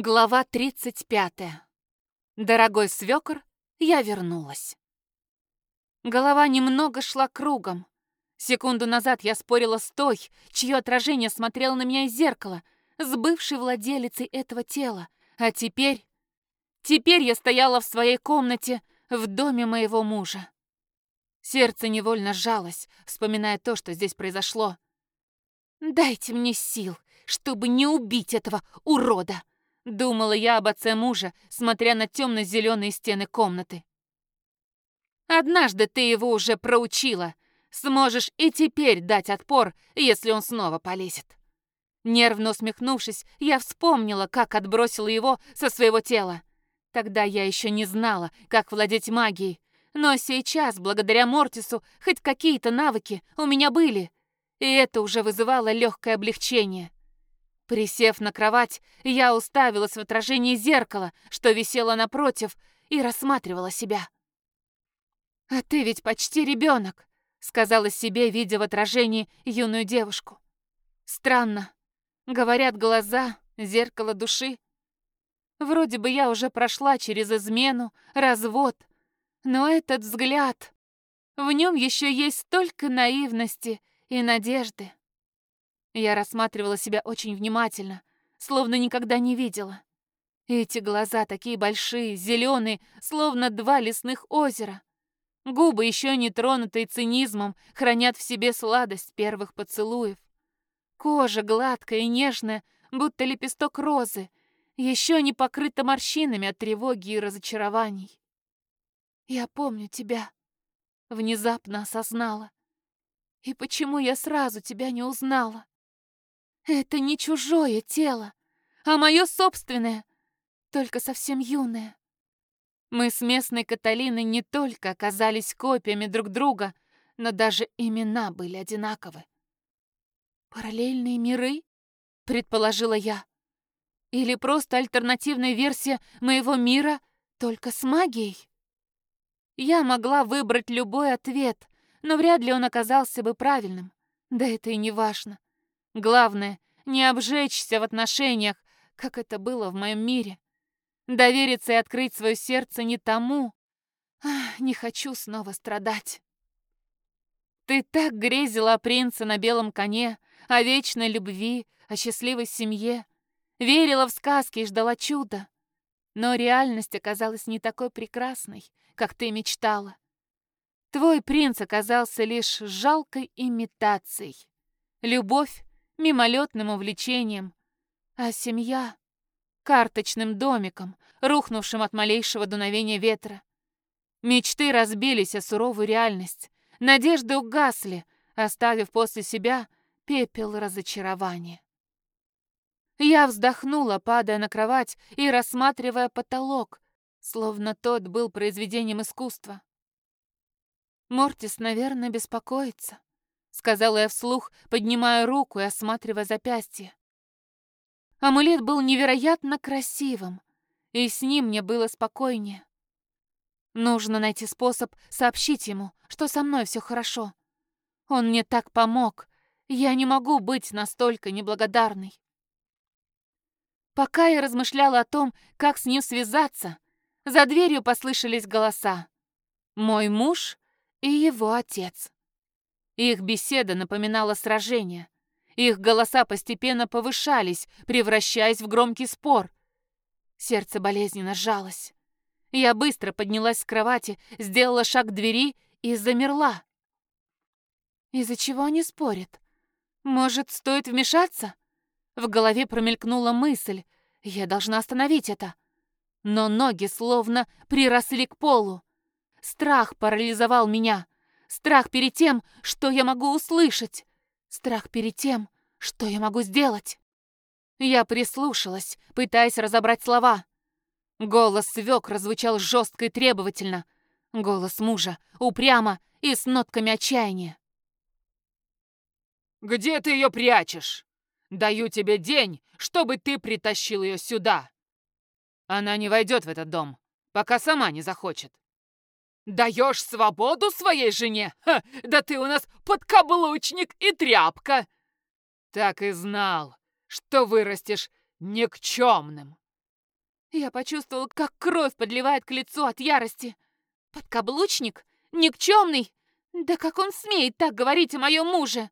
Глава 35. Дорогой свекор, я вернулась. Голова немного шла кругом. Секунду назад я спорила с той, чье отражение смотрело на меня из зеркала, с бывшей владелицей этого тела. А теперь... Теперь я стояла в своей комнате в доме моего мужа. Сердце невольно сжалось, вспоминая то, что здесь произошло. «Дайте мне сил, чтобы не убить этого урода!» Думала я об отце мужа, смотря на темно-зеленые стены комнаты. Однажды ты его уже проучила. Сможешь и теперь дать отпор, если он снова полезет. Нервно усмехнувшись, я вспомнила, как отбросила его со своего тела. Тогда я еще не знала, как владеть магией. Но сейчас, благодаря Мортису, хоть какие-то навыки у меня были. И это уже вызывало легкое облегчение. Присев на кровать, я уставилась в отражение зеркала, что висело напротив, и рассматривала себя. «А ты ведь почти ребенок», — сказала себе, видя в отражении юную девушку. «Странно. Говорят, глаза — зеркало души. Вроде бы я уже прошла через измену, развод, но этот взгляд... В нем еще есть столько наивности и надежды. Я рассматривала себя очень внимательно, словно никогда не видела. Эти глаза такие большие, зеленые, словно два лесных озера. Губы, еще не тронутые цинизмом, хранят в себе сладость первых поцелуев. Кожа гладкая и нежная, будто лепесток розы, еще не покрыта морщинами от тревоги и разочарований. «Я помню тебя», — внезапно осознала. «И почему я сразу тебя не узнала?» Это не чужое тело, а мое собственное, только совсем юное. Мы с местной Каталиной не только оказались копиями друг друга, но даже имена были одинаковы. «Параллельные миры?» — предположила я. «Или просто альтернативная версия моего мира, только с магией?» Я могла выбрать любой ответ, но вряд ли он оказался бы правильным. Да это и не важно. Главное, не обжечься в отношениях, как это было в моем мире. Довериться и открыть свое сердце не тому. Ах, не хочу снова страдать. Ты так грезила о принце на белом коне, о вечной любви, о счастливой семье. Верила в сказки и ждала чуда. Но реальность оказалась не такой прекрасной, как ты мечтала. Твой принц оказался лишь жалкой имитацией. Любовь мимолетным увлечением, а семья — карточным домиком, рухнувшим от малейшего дуновения ветра. Мечты разбились о суровую реальность, надежды угасли, оставив после себя пепел разочарования. Я вздохнула, падая на кровать и рассматривая потолок, словно тот был произведением искусства. Мортис, наверное, беспокоится сказала я вслух, поднимая руку и осматривая запястье. Амулет был невероятно красивым, и с ним мне было спокойнее. Нужно найти способ сообщить ему, что со мной все хорошо. Он мне так помог, я не могу быть настолько неблагодарной. Пока я размышляла о том, как с ним связаться, за дверью послышались голоса. Мой муж и его отец. Их беседа напоминала сражение. Их голоса постепенно повышались, превращаясь в громкий спор. Сердце болезненно сжалось. Я быстро поднялась с кровати, сделала шаг к двери и замерла. Из-за чего они спорят? Может, стоит вмешаться? В голове промелькнула мысль. Я должна остановить это. Но ноги словно приросли к полу. Страх парализовал меня. Страх перед тем, что я могу услышать. Страх перед тем, что я могу сделать. Я прислушалась, пытаясь разобрать слова. Голос свекра звучал жестко и требовательно. Голос мужа упрямо и с нотками отчаяния. «Где ты ее прячешь? Даю тебе день, чтобы ты притащил ее сюда. Она не войдет в этот дом, пока сама не захочет. Даешь свободу своей жене? Ха, да ты у нас подкаблучник и тряпка. Так и знал, что вырастешь никчемным. Я почувствовала, как кровь подливает к лицу от ярости. Подкаблучник? Никчемный? Да как он смеет так говорить о моем муже?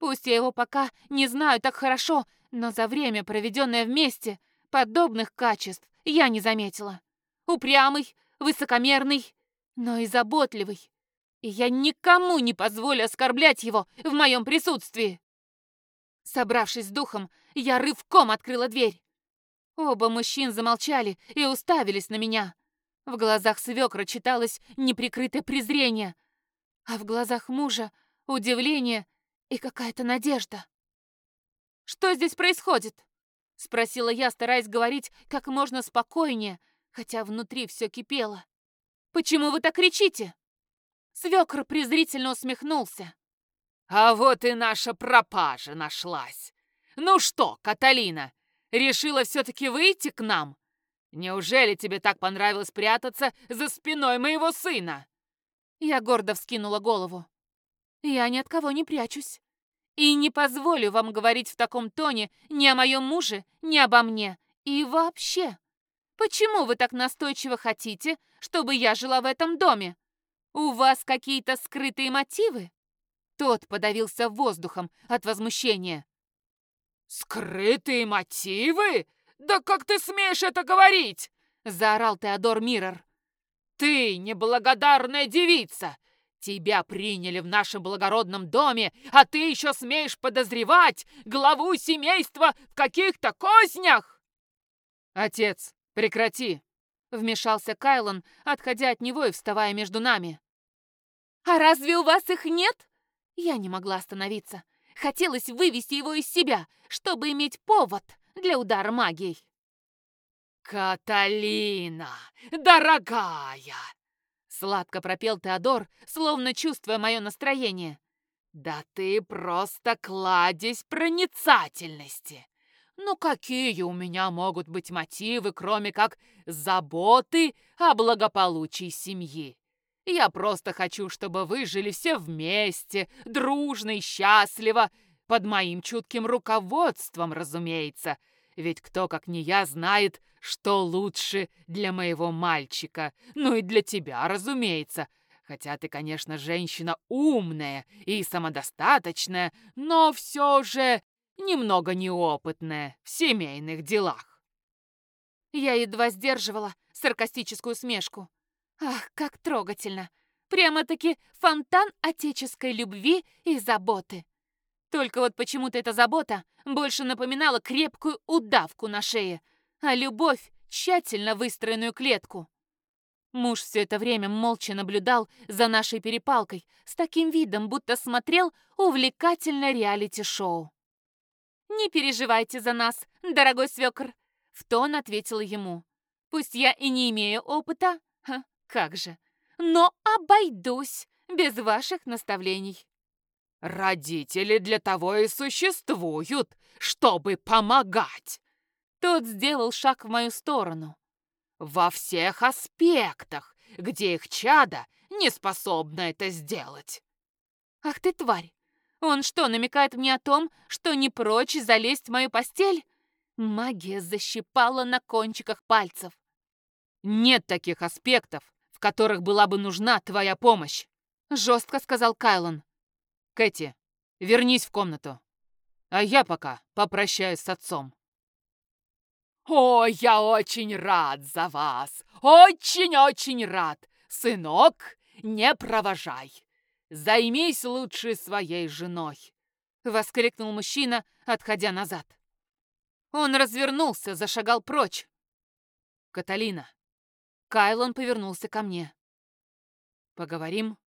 Пусть я его пока не знаю так хорошо, но за время, проведенное вместе, подобных качеств я не заметила. Упрямый, высокомерный, но и заботливый. И я никому не позволю оскорблять его в моем присутствии. Собравшись с духом, я рывком открыла дверь. Оба мужчин замолчали и уставились на меня. В глазах свекра читалось неприкрытое презрение, а в глазах мужа удивление и какая-то надежда. «Что здесь происходит?» — спросила я, стараясь говорить как можно спокойнее, хотя внутри все кипело. «Почему вы так кричите?» Свекр презрительно усмехнулся. «А вот и наша пропажа нашлась. Ну что, Каталина, решила все-таки выйти к нам? Неужели тебе так понравилось прятаться за спиной моего сына?» Я гордо вскинула голову. «Я ни от кого не прячусь. И не позволю вам говорить в таком тоне ни о моем муже, ни обо мне. И вообще, почему вы так настойчиво хотите, чтобы я жила в этом доме? У вас какие-то скрытые мотивы?» Тот подавился воздухом от возмущения. «Скрытые мотивы? Да как ты смеешь это говорить?» Заорал Теодор Миррор. «Ты неблагодарная девица! Тебя приняли в нашем благородном доме, а ты еще смеешь подозревать главу семейства в каких-то кознях!» «Отец, прекрати!» — вмешался Кайлон, отходя от него и вставая между нами. «А разве у вас их нет?» Я не могла остановиться. Хотелось вывести его из себя, чтобы иметь повод для удара магией. «Каталина, дорогая!» Сладко пропел Теодор, словно чувствуя мое настроение. «Да ты просто кладезь проницательности! Ну какие у меня могут быть мотивы, кроме как заботы о благополучии семьи? Я просто хочу, чтобы вы жили все вместе, дружно и счастливо, под моим чутким руководством, разумеется. Ведь кто, как не я, знает, что лучше для моего мальчика. Ну и для тебя, разумеется. Хотя ты, конечно, женщина умная и самодостаточная, но все же немного неопытная в семейных делах. Я едва сдерживала саркастическую смешку. Ах, как трогательно! Прямо-таки фонтан отеческой любви и заботы. Только вот почему-то эта забота больше напоминала крепкую удавку на шее, а любовь — тщательно выстроенную клетку. Муж все это время молча наблюдал за нашей перепалкой с таким видом, будто смотрел увлекательное реалити-шоу. «Не переживайте за нас, дорогой свекр», — в тон ответила ему. «Пусть я и не имею опыта, ха, как же, но обойдусь без ваших наставлений». «Родители для того и существуют, чтобы помогать!» Тот сделал шаг в мою сторону. «Во всех аспектах, где их чада не способна это сделать!» «Ах ты, тварь! Он что, намекает мне о том, что не прочь залезть в мою постель?» Магия защипала на кончиках пальцев. «Нет таких аспектов, в которых была бы нужна твоя помощь», — жестко сказал Кайлон. «Кэти, вернись в комнату, а я пока попрощаюсь с отцом». «О, я очень рад за вас! Очень-очень рад! Сынок, не провожай! Займись лучше своей женой!» — воскликнул мужчина, отходя назад. Он развернулся, зашагал прочь. «Каталина!» Кайлон повернулся ко мне. «Поговорим?»